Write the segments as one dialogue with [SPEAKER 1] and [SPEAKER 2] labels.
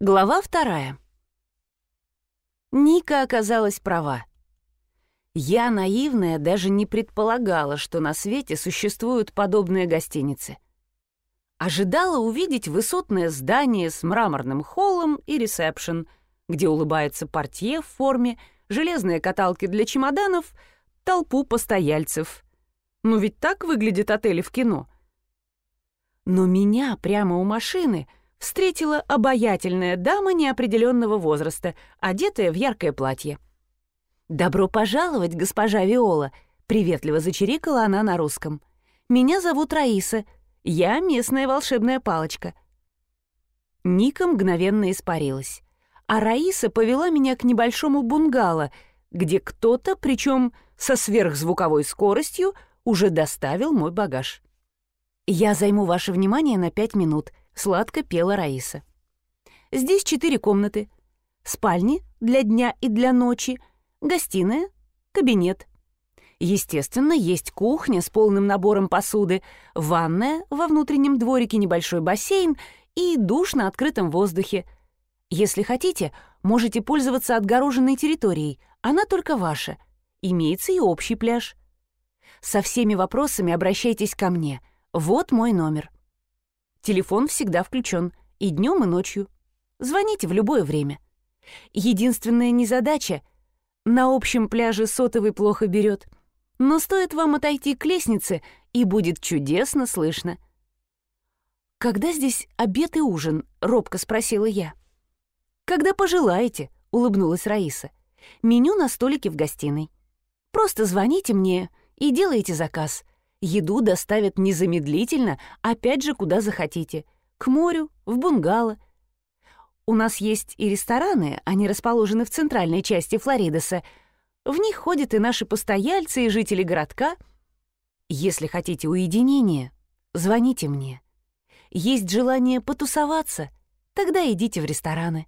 [SPEAKER 1] Глава вторая. Ника оказалась права. Я, наивная, даже не предполагала, что на свете существуют подобные гостиницы. Ожидала увидеть высотное здание с мраморным холлом и ресепшн, где улыбается портье в форме, железные каталки для чемоданов, толпу постояльцев. Ну ведь так выглядят отели в кино. Но меня прямо у машины — встретила обаятельная дама неопределенного возраста, одетая в яркое платье. «Добро пожаловать, госпожа Виола!» — приветливо зачирикала она на русском. «Меня зовут Раиса. Я местная волшебная палочка». Ника мгновенно испарилась, а Раиса повела меня к небольшому бунгало, где кто-то, причем со сверхзвуковой скоростью, уже доставил мой багаж. «Я займу ваше внимание на пять минут», сладко пела Раиса. Здесь четыре комнаты. Спальни для дня и для ночи, гостиная, кабинет. Естественно, есть кухня с полным набором посуды, ванная, во внутреннем дворике небольшой бассейн и душ на открытом воздухе. Если хотите, можете пользоваться отгороженной территорией, она только ваша. Имеется и общий пляж. Со всеми вопросами обращайтесь ко мне. Вот мой номер. Телефон всегда включен и днем, и ночью. Звоните в любое время. Единственная незадача — на общем пляже сотовый плохо берет. Но стоит вам отойти к лестнице, и будет чудесно слышно. «Когда здесь обед и ужин?» — робко спросила я. «Когда пожелаете», — улыбнулась Раиса. «Меню на столике в гостиной. Просто звоните мне и делайте заказ. Еду доставят незамедлительно, опять же, куда захотите. К морю, в бунгало. У нас есть и рестораны, они расположены в центральной части Флоридоса. В них ходят и наши постояльцы, и жители городка. Если хотите уединения, звоните мне. Есть желание потусоваться, тогда идите в рестораны.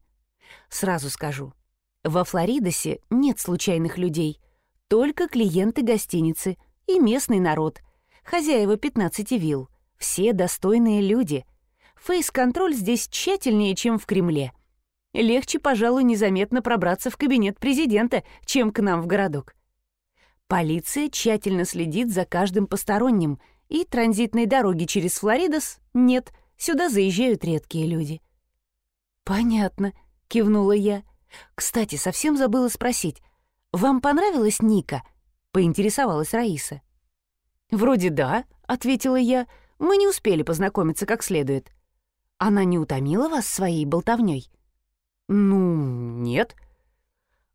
[SPEAKER 1] Сразу скажу, во Флоридосе нет случайных людей, только клиенты гостиницы и местный народ — хозяева 15 вилл, все достойные люди. Фейс-контроль здесь тщательнее, чем в Кремле. Легче, пожалуй, незаметно пробраться в кабинет президента, чем к нам в городок. Полиция тщательно следит за каждым посторонним, и транзитной дороги через Флоридос нет, сюда заезжают редкие люди. «Понятно», — кивнула я. «Кстати, совсем забыла спросить, вам понравилась Ника?» — поинтересовалась Раиса. «Вроде да», — ответила я. «Мы не успели познакомиться как следует». «Она не утомила вас своей болтовней?» «Ну, нет».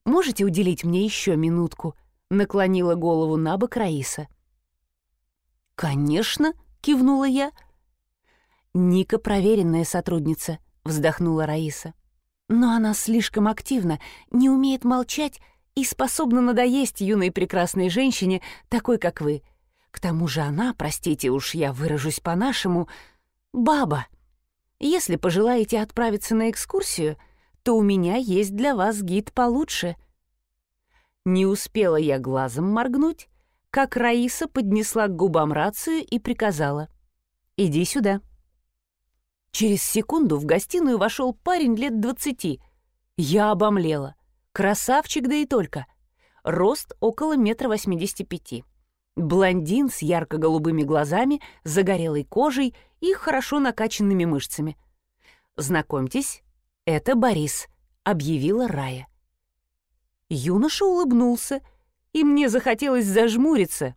[SPEAKER 1] «Можете уделить мне еще минутку?» — наклонила голову на бок Раиса. «Конечно», — кивнула я. «Ника проверенная сотрудница», — вздохнула Раиса. «Но она слишком активна, не умеет молчать и способна надоесть юной прекрасной женщине, такой, как вы. К тому же она, простите уж, я выражусь по-нашему, баба. Если пожелаете отправиться на экскурсию, то у меня есть для вас гид получше». Не успела я глазом моргнуть, как Раиса поднесла к губам рацию и приказала. «Иди сюда». Через секунду в гостиную вошел парень лет двадцати. Я обомлела. Красавчик, да и только. Рост около метра восьмидесяти пяти. Блондин с ярко-голубыми глазами, загорелой кожей и хорошо накачанными мышцами. «Знакомьтесь, это Борис», — объявила Рая. Юноша улыбнулся, и мне захотелось зажмуриться.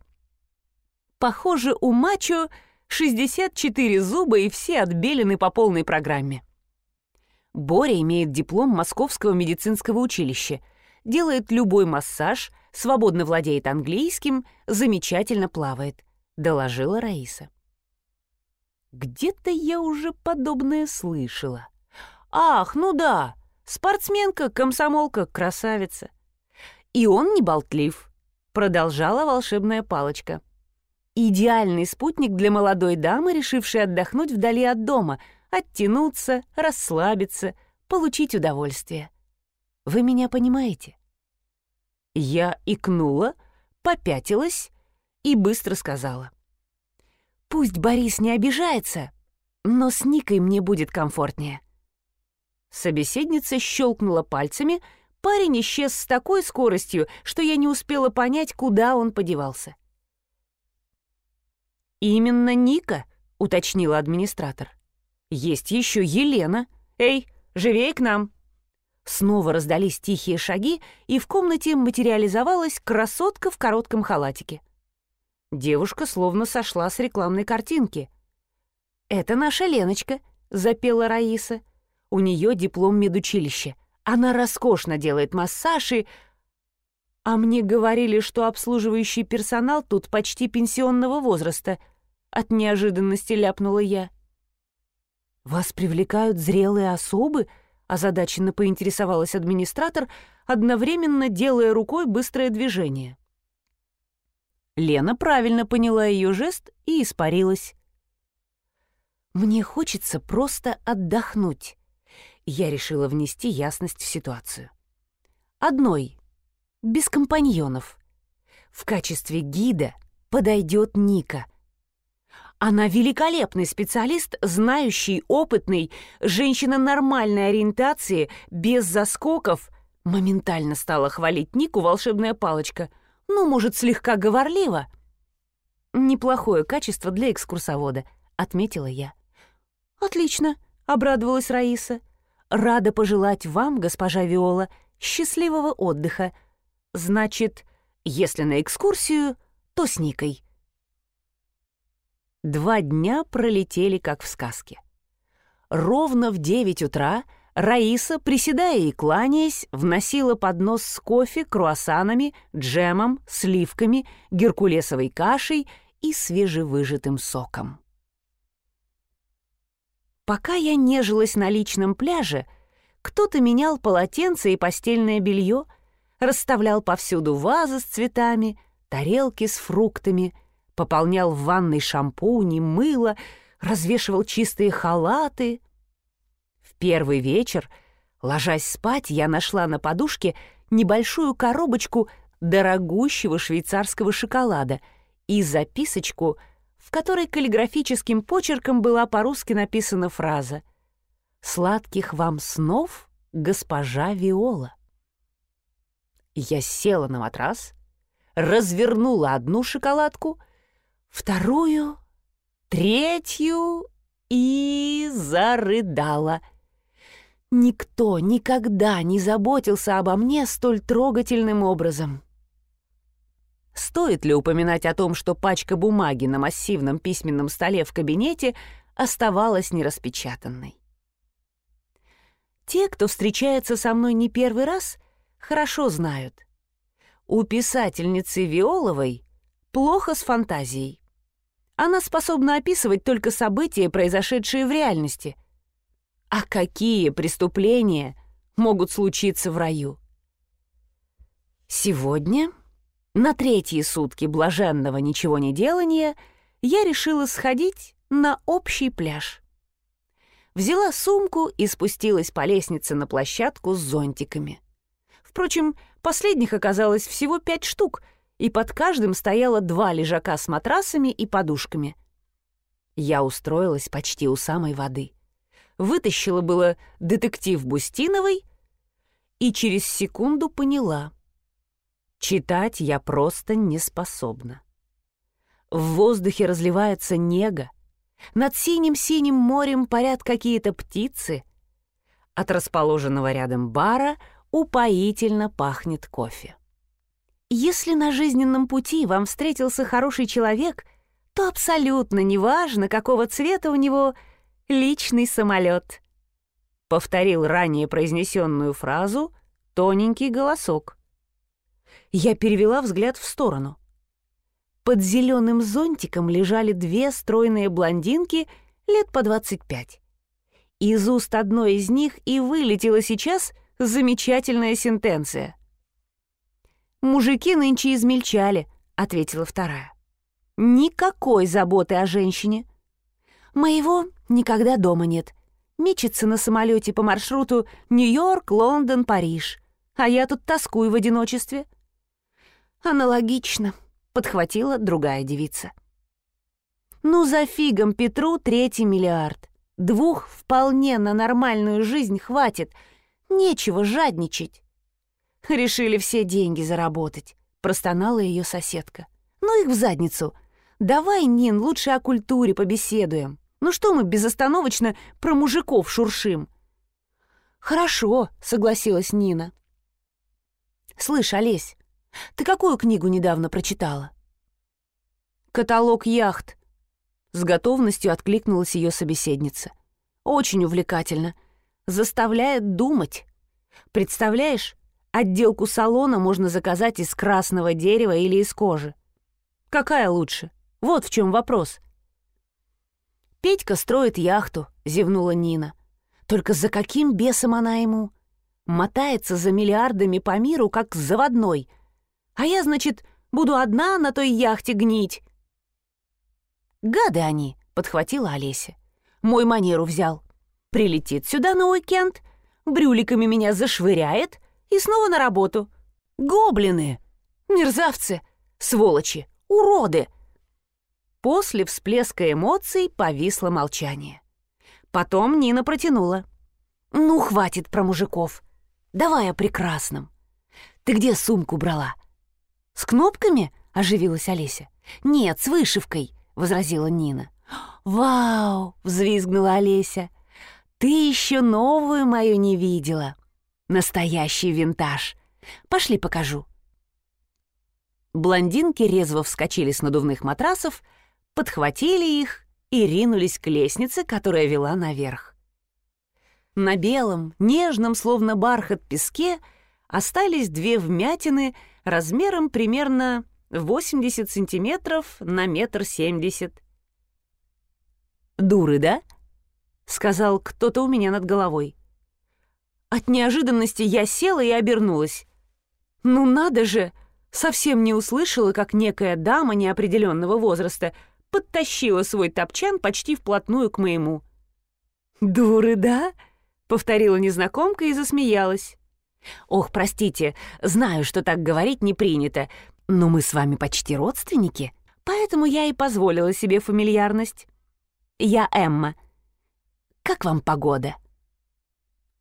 [SPEAKER 1] Похоже, у мачо 64 зуба и все отбелены по полной программе. Боря имеет диплом Московского медицинского училища, делает любой массаж, свободно владеет английским, замечательно плавает», — доложила Раиса. «Где-то я уже подобное слышала. Ах, ну да, спортсменка, комсомолка, красавица. И он не болтлив», — продолжала волшебная палочка. «Идеальный спутник для молодой дамы, решившей отдохнуть вдали от дома, оттянуться, расслабиться, получить удовольствие. Вы меня понимаете?» Я икнула, попятилась и быстро сказала. «Пусть Борис не обижается, но с Никой мне будет комфортнее». Собеседница щелкнула пальцами, парень исчез с такой скоростью, что я не успела понять, куда он подевался. «Именно Ника», — уточнила администратор. «Есть еще Елена. Эй, живей к нам!» Снова раздались тихие шаги, и в комнате материализовалась красотка в коротком халатике. Девушка словно сошла с рекламной картинки. «Это наша Леночка», — запела Раиса. «У нее диплом медучилища. Она роскошно делает массаж и...» «А мне говорили, что обслуживающий персонал тут почти пенсионного возраста», — от неожиданности ляпнула я. «Вас привлекают зрелые особы?» — озадаченно поинтересовалась администратор, одновременно делая рукой быстрое движение. Лена правильно поняла ее жест и испарилась. «Мне хочется просто отдохнуть», — я решила внести ясность в ситуацию. «Одной, без компаньонов. В качестве гида подойдет Ника — она великолепный специалист, знающий, опытный, женщина нормальной ориентации, без заскоков. Моментально стала хвалить Нику волшебная палочка. Ну, может, слегка говорливо. Неплохое качество для экскурсовода, отметила я. Отлично, обрадовалась Раиса. Рада пожелать вам, госпожа Виола, счастливого отдыха. Значит, если на экскурсию, то с Никой. Два дня пролетели, как в сказке. Ровно в девять утра Раиса, приседая и кланяясь, вносила поднос с кофе, круассанами, джемом, сливками, геркулесовой кашей и свежевыжатым соком. Пока я нежилась на личном пляже, кто-то менял полотенце и постельное белье, расставлял повсюду вазы с цветами, тарелки с фруктами — пополнял в ванной шампуни, мыло, развешивал чистые халаты. В первый вечер, ложась спать, я нашла на подушке небольшую коробочку дорогущего швейцарского шоколада и записочку, в которой каллиграфическим почерком была по-русски написана фраза «Сладких вам снов, госпожа Виола». Я села на матрас, развернула одну шоколадку — вторую, третью и зарыдала. Никто никогда не заботился обо мне столь трогательным образом. Стоит ли упоминать о том, что пачка бумаги на массивном письменном столе в кабинете оставалась нераспечатанной? Те, кто встречается со мной не первый раз, хорошо знают. У писательницы Виоловой плохо с фантазией. Она способна описывать только события, произошедшие в реальности. А какие преступления могут случиться в раю? Сегодня, на третьи сутки блаженного ничего не делания, я решила сходить на общий пляж. Взяла сумку и спустилась по лестнице на площадку с зонтиками. Впрочем, последних оказалось всего пять штук — и под каждым стояло два лежака с матрасами и подушками. Я устроилась почти у самой воды. Вытащила было детектив Бустиновой и через секунду поняла. Читать я просто не способна. В воздухе разливается нега, над синим-синим морем парят какие-то птицы. От расположенного рядом бара упоительно пахнет кофе. Если на жизненном пути вам встретился хороший человек, то абсолютно неважно, какого цвета у него личный самолет. Повторил ранее произнесенную фразу тоненький голосок. Я перевела взгляд в сторону. Под зеленым зонтиком лежали две стройные блондинки лет по двадцать пять. Из уст одной из них и вылетела сейчас замечательная сентенция. «Мужики нынче измельчали», — ответила вторая. «Никакой заботы о женщине. Моего никогда дома нет. Мечется на самолете по маршруту Нью-Йорк, Лондон, Париж. А я тут тоскую в одиночестве». «Аналогично», — подхватила другая девица. «Ну, за фигом Петру третий миллиард. Двух вполне на нормальную жизнь хватит. Нечего жадничать. Решили все деньги заработать, простонала ее соседка. Ну их в задницу. Давай, Нин, лучше о культуре побеседуем. Ну что мы безостановочно про мужиков шуршим? Хорошо, согласилась Нина. Слышь, Олесь, ты какую книгу недавно прочитала? Каталог яхт, с готовностью откликнулась ее собеседница. «Очень увлекательно. Заставляет думать. Представляешь, отделку салона можно заказать из красного дерева или из кожи. Какая лучше? Вот в чем вопрос». «Петька строит яхту», — зевнула Нина. «Только за каким бесом она ему? Мотается за миллиардами по миру, как заводной. А я, значит, буду одна на той яхте гнить, «Гады они!» — подхватила Олеся. «Мой манеру взял. Прилетит сюда на уикенд, брюликами меня зашвыряет и снова на работу. Гоблины! Мерзавцы! Сволочи! Уроды!» После всплеска эмоций повисло молчание. Потом Нина протянула. «Ну, хватит про мужиков. Давай о прекрасном. Ты где сумку брала?» «С кнопками?» — оживилась Олеся. «Нет, с вышивкой возразила Нина. «Вау!» — взвизгнула Олеся. «Ты еще новую мою не видела. Настоящий винтаж. Пошли покажу». Блондинки резво вскочили с надувных матрасов, подхватили их и ринулись к лестнице, которая вела наверх. На белом, нежном, словно бархат песке, остались две вмятины размером примерно 80 сантиметров на метр семьдесят. «Дуры, да?» — сказал кто-то у меня над головой. От неожиданности я села и обернулась. «Ну надо же!» Совсем не услышала, как некая дама неопределенного возраста подтащила свой топчан почти вплотную к моему. «Дуры, да?» — повторила незнакомка и засмеялась. «Ох, простите, знаю, что так говорить не принято, но мы с вами почти родственники, поэтому я и позволила себе фамильярность. Я Эмма. Как вам погода?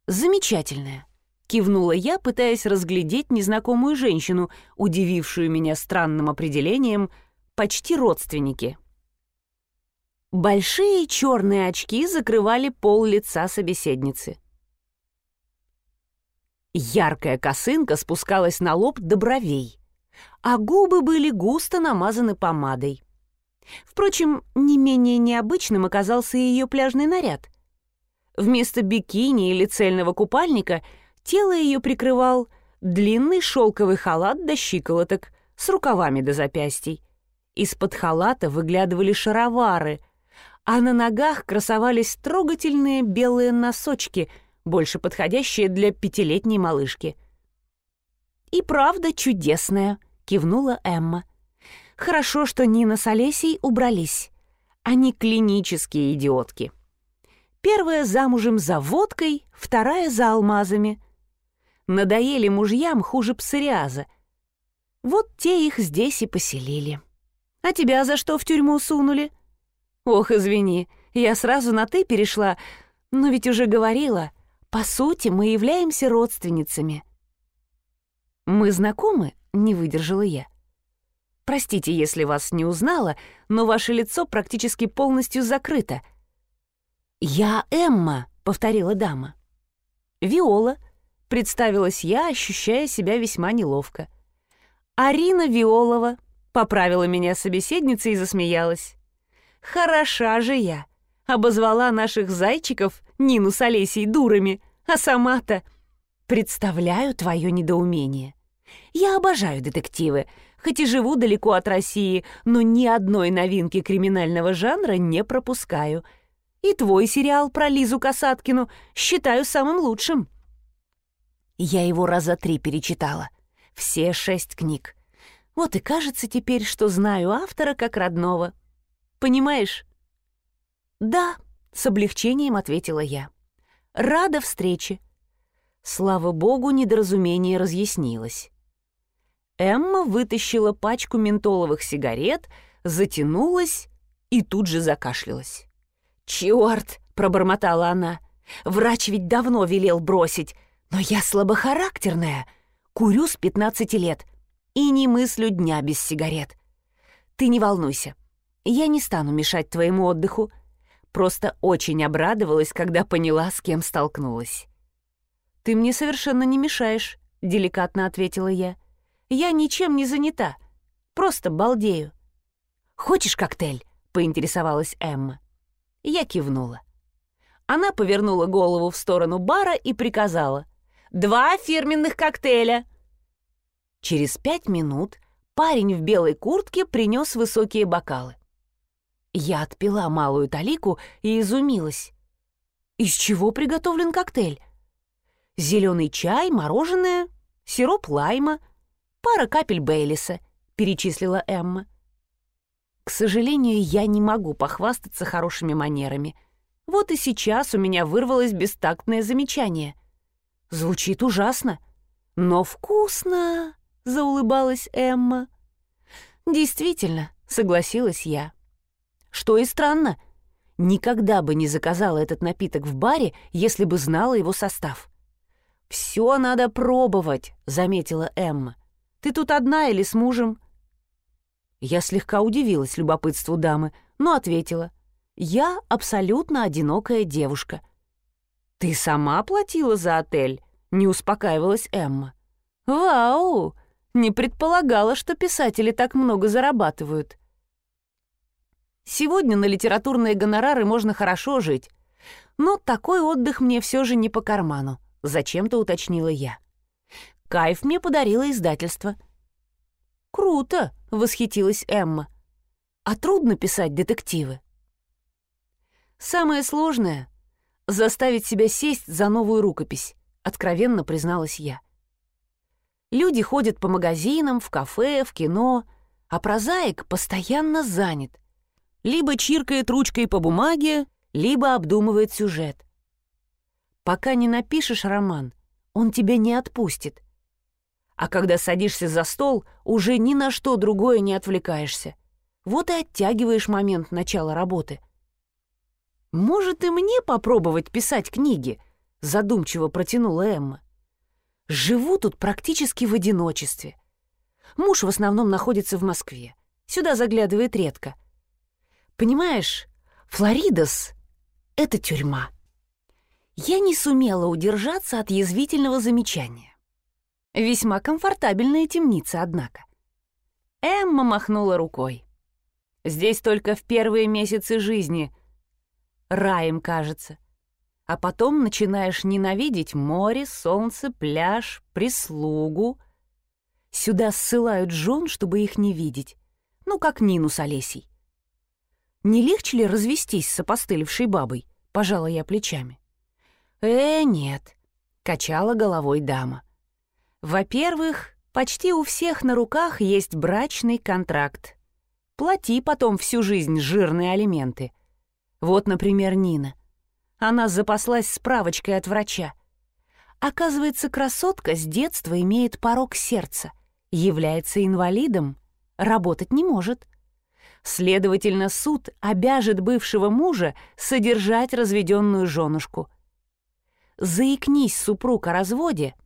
[SPEAKER 1] Замечательная. Кивнула я, пытаясь разглядеть незнакомую женщину, удивившую меня странным определением «почти родственники». Большие черные очки закрывали пол лица собеседницы. Яркая косынка спускалась на лоб до бровей а губы были густо намазаны помадой. Впрочем, не менее необычным оказался ее пляжный наряд. Вместо бикини или цельного купальника тело ее прикрывал длинный шелковый халат до щиколоток с рукавами до запястий. Из-под халата выглядывали шаровары, а на ногах красовались трогательные белые носочки, больше подходящие для пятилетней малышки. И правда чудесная — кивнула Эмма. Хорошо, что Нина с Олесей убрались. Они клинические идиотки. Первая замужем за водкой, вторая за алмазами. Надоели мужьям хуже псориаза. Вот те их здесь и поселили. А тебя за что в тюрьму сунули? Ох, извини, я сразу на «ты» перешла, но ведь уже говорила, по сути, мы являемся родственницами. Мы знакомы не выдержала я. «Простите, если вас не узнала, но ваше лицо практически полностью закрыто». «Я Эмма», — повторила дама. «Виола», — представилась я, ощущая себя весьма неловко. «Арина Виолова», — поправила меня собеседница и засмеялась. «Хороша же я», — обозвала наших зайчиков Нину с Олесей дурами, а сама-то... Представляю твое недоумение. Я обожаю детективы, хоть и живу далеко от России, но ни одной новинки криминального жанра не пропускаю. И твой сериал про Лизу Касаткину считаю самым лучшим. Я его раза три перечитала. Все шесть книг. Вот и кажется теперь, что знаю автора как родного. Понимаешь? «Да», — с облегчением ответила я. «Рада встрече». Слава богу, недоразумение разъяснилось. Эмма вытащила пачку ментоловых сигарет, затянулась и тут же закашлялась. «Чёрт!» — пробормотала она. «Врач ведь давно велел бросить, но я слабохарактерная. Курю с 15 лет и не мыслю дня без сигарет. Ты не волнуйся, я не стану мешать твоему отдыху. Просто очень обрадовалась, когда поняла, с кем столкнулась». «Ты мне совершенно не мешаешь», — деликатно ответила я. «Я ничем не занята, просто балдею». «Хочешь коктейль?» — поинтересовалась Эмма. Я кивнула. Она повернула голову в сторону бара и приказала. «Два фирменных коктейля!» Через пять минут парень в белой куртке принес высокие бокалы. Я отпила малую талику и изумилась. Из чего приготовлен коктейль? Зеленый чай, мороженое, сироп лайма, пара капель Бейлиса, перечислила Эмма. К сожалению, я не могу похвастаться хорошими манерами. Вот и сейчас у меня вырвалось бестактное замечание. Звучит ужасно, но вкусно, заулыбалась Эмма. Действительно, согласилась я. Что и странно, никогда бы не заказала этот напиток в баре, если бы знала его состав. «Все надо пробовать», — заметила Эмма. «Ты тут одна или с мужем?» Я слегка удивилась любопытству дамы, но ответила. «Я абсолютно одинокая девушка». «Ты сама платила за отель?» — не успокаивалась Эмма. «Вау! Не предполагала, что писатели так много зарабатывают». Сегодня на литературные гонорары можно хорошо жить, но такой отдых мне все же не по карману, зачем-то уточнила я. Кайф мне подарило издательство. «Круто!» — восхитилась Эмма. «А трудно писать детективы?» «Самое сложное — заставить себя сесть за новую рукопись», — откровенно призналась я. Люди ходят по магазинам, в кафе, в кино, а прозаик постоянно занят. Либо чиркает ручкой по бумаге, либо обдумывает сюжет. Пока не напишешь роман, он тебя не отпустит а когда садишься за стол, уже ни на что другое не отвлекаешься. Вот и оттягиваешь момент начала работы. «Может, и мне попробовать писать книги?» — задумчиво протянула Эмма. «Живу тут практически в одиночестве. Муж в основном находится в Москве. Сюда заглядывает редко. Понимаешь, Флоридос — это тюрьма». Я не сумела удержаться от язвительного замечания. Весьма комфортабельная темница, однако. Эмма махнула рукой. Здесь только в первые месяцы жизни раем кажется. А потом начинаешь ненавидеть море, солнце, пляж, прислугу. Сюда ссылают жен, чтобы их не видеть. Ну, как Нину с Олесей. Не легче ли развестись с опостылевшей бабой? Пожала я плечами. Э, нет, качала головой дама. Во-первых, почти у всех на руках есть брачный контракт. Плати потом всю жизнь жирные алименты. Вот, например, Нина. Она запаслась справочкой от врача. Оказывается, красотка с детства имеет порог сердца, является инвалидом, работать не может. Следовательно, суд обяжет бывшего мужа содержать разведенную женушку. Заикнись супруг о разводе —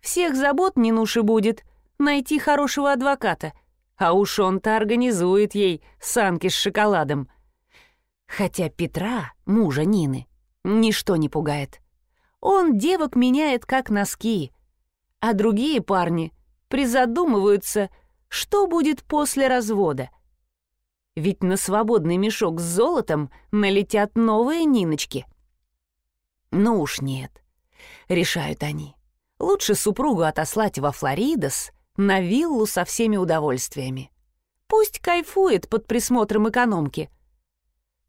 [SPEAKER 1] всех забот не нуши будет найти хорошего адвоката, а уж он-то организует ей санки с шоколадом. Хотя Петра, мужа Нины, ничто не пугает. Он девок меняет как носки, а другие парни призадумываются, что будет после развода. Ведь на свободный мешок с золотом налетят новые Ниночки. Ну уж нет, решают они. Лучше супругу отослать во Флоридос на виллу со всеми удовольствиями. Пусть кайфует под присмотром экономки.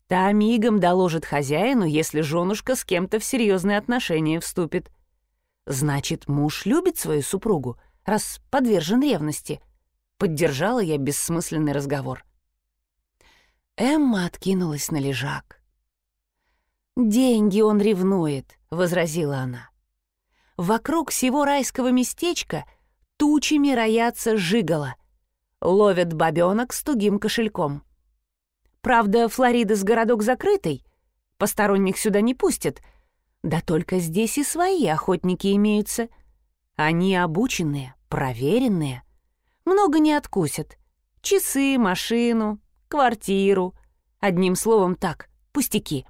[SPEAKER 1] Та мигом доложит хозяину, если женушка с кем-то в серьезные отношения вступит. Значит, муж любит свою супругу, раз подвержен ревности. Поддержала я бессмысленный разговор. Эмма откинулась на лежак. «Деньги он ревнует», — возразила она. Вокруг всего райского местечка тучами роятся жигала. Ловят бабенок с тугим кошельком. Правда, Флорида с городок закрытый, посторонних сюда не пустят. Да только здесь и свои охотники имеются. Они обученные, проверенные. Много не откусят. Часы, машину, квартиру. Одним словом так, пустяки.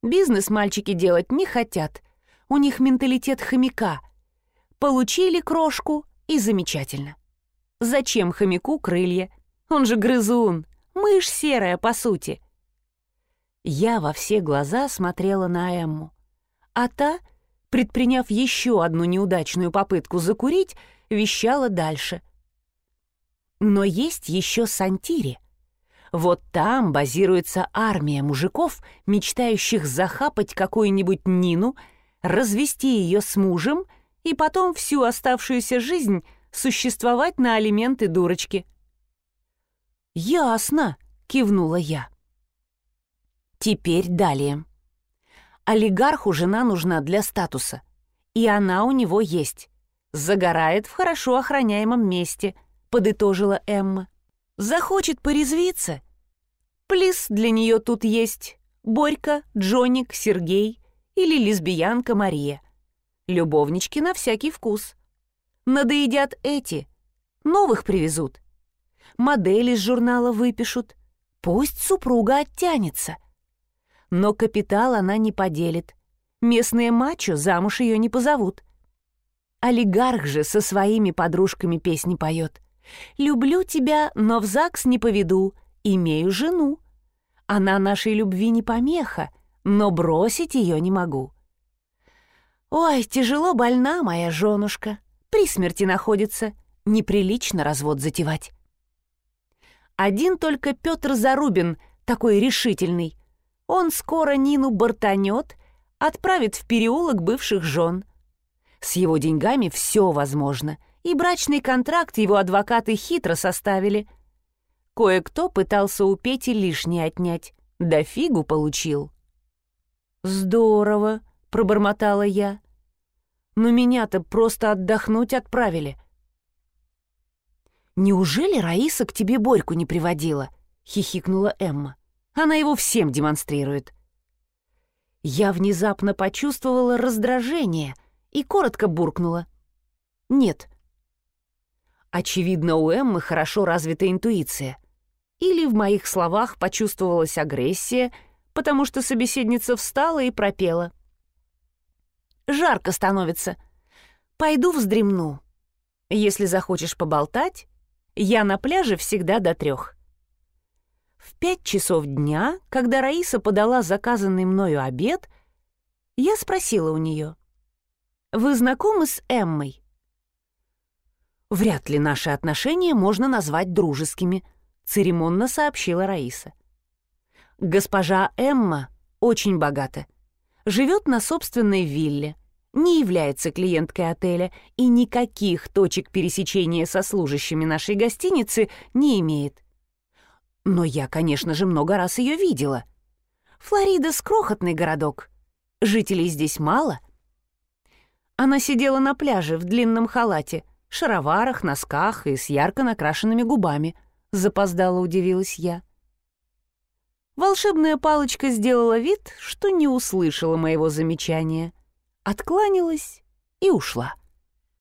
[SPEAKER 1] Бизнес мальчики делать не хотят. У них менталитет хомяка. Получили крошку и замечательно. Зачем хомяку крылья? Он же грызун, мышь серая, по сути. Я во все глаза смотрела на Эмму. А та, предприняв еще одну неудачную попытку закурить, вещала дальше. Но есть еще Сантири. Вот там базируется армия мужиков, мечтающих захапать какую-нибудь Нину, развести ее с мужем и потом всю оставшуюся жизнь существовать на алименты дурочки. «Ясно», — кивнула я. Теперь далее. Олигарху жена нужна для статуса, и она у него есть. Загорает в хорошо охраняемом месте, подытожила Эмма. Захочет порезвиться. Плис для нее тут есть. Борька, Джоник, Сергей или лесбиянка Мария. Любовнички на всякий вкус. Надоедят эти. Новых привезут. Модели из журнала выпишут. Пусть супруга оттянется. Но капитал она не поделит. Местные мачо замуж ее не позовут. Олигарх же со своими подружками песни поет. «Люблю тебя, но в ЗАГС не поведу, имею жену. Она нашей любви не помеха, но бросить ее не могу». «Ой, тяжело больна моя женушка при смерти находится. Неприлично развод затевать. Один только Петр Зарубин, такой решительный. Он скоро Нину бортанет, отправит в переулок бывших жен. С его деньгами все возможно, и брачный контракт его адвокаты хитро составили. Кое-кто пытался у Пети лишнее отнять, да фигу получил. «Здорово», — пробормотала я но меня-то просто отдохнуть отправили. «Неужели Раиса к тебе Борьку не приводила?» — хихикнула Эмма. «Она его всем демонстрирует». Я внезапно почувствовала раздражение и коротко буркнула. «Нет». Очевидно, у Эммы хорошо развита интуиция. Или в моих словах почувствовалась агрессия, потому что собеседница встала и пропела. Жарко становится. Пойду вздремну. Если захочешь поболтать, я на пляже всегда до трех. В пять часов дня, когда Раиса подала заказанный мною обед, я спросила у нее. «Вы знакомы с Эммой?» «Вряд ли наши отношения можно назвать дружескими», — церемонно сообщила Раиса. «Госпожа Эмма очень богата живет на собственной вилле, не является клиенткой отеля и никаких точек пересечения со служащими нашей гостиницы не имеет. Но я, конечно же, много раз ее видела. Флорида — скрохотный городок. Жителей здесь мало. Она сидела на пляже в длинном халате, шароварах, носках и с ярко накрашенными губами. Запоздало удивилась я. Волшебная палочка сделала вид, что не услышала моего замечания, откланялась и ушла.